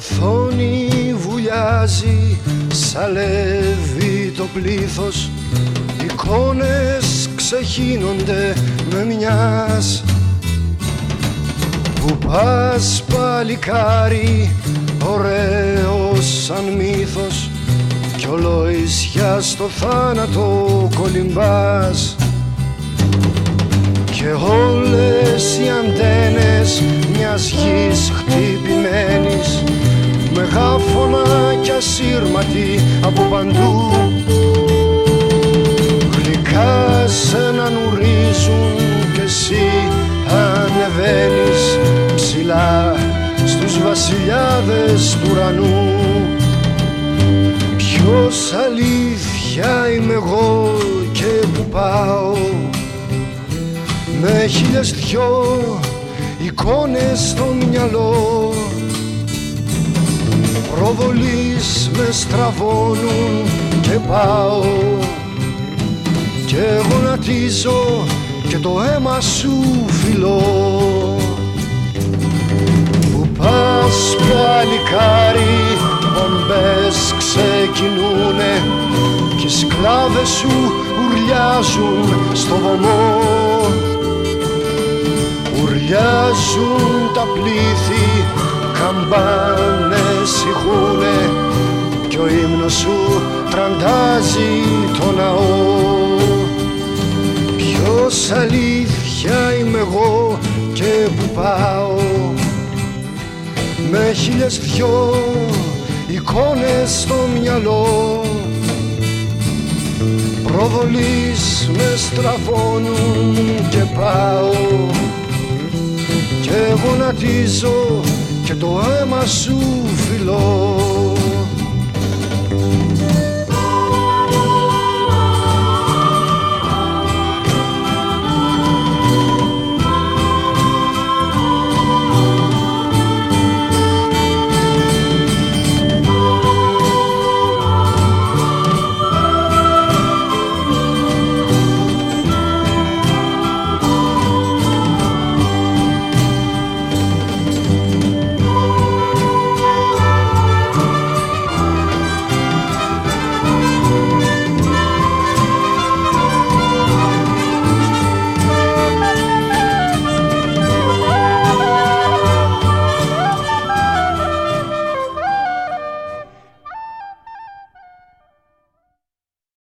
οθόνη βουλιάζει, σαλεύει το πλήθος. Εικόνες ξεχύνονται με μιας. Που πας παλικάρι, ωραίος σαν μύθος. Κι ολοϊσιά στο θάνατο κολυμπάς. Και όλες οι αντένες μιας γης χτυπημένης από παντού. Γλυκά σε να νουρίζουν κι εσύ ανεβαίνεις ψηλά στους βασιλιάδες του ουρανού. Ποιος αλήθεια είμαι εγώ και που πάω; Με χίλιες δυο εικόνες στο μυαλό προβολείς με στραβώνουν και πάω. Και γονατίζω και το αίμα σου φιλώ. Που πας παλικάρι μπομπές ξεκινούνε και οι σκλάβες σου ουρλιάζουν στο βωμό. Ουρλιάζουν τα πλήθη, καμπάνες σου τραντάζει το ναό. Ποιος αλήθεια είμαι εγώ και που πάω. Με χίλιες δυο εικόνες στο μυαλό. Προβολείς με στραβώνουν και πάω. Και γονατίζω και το αίμα σου φιλώ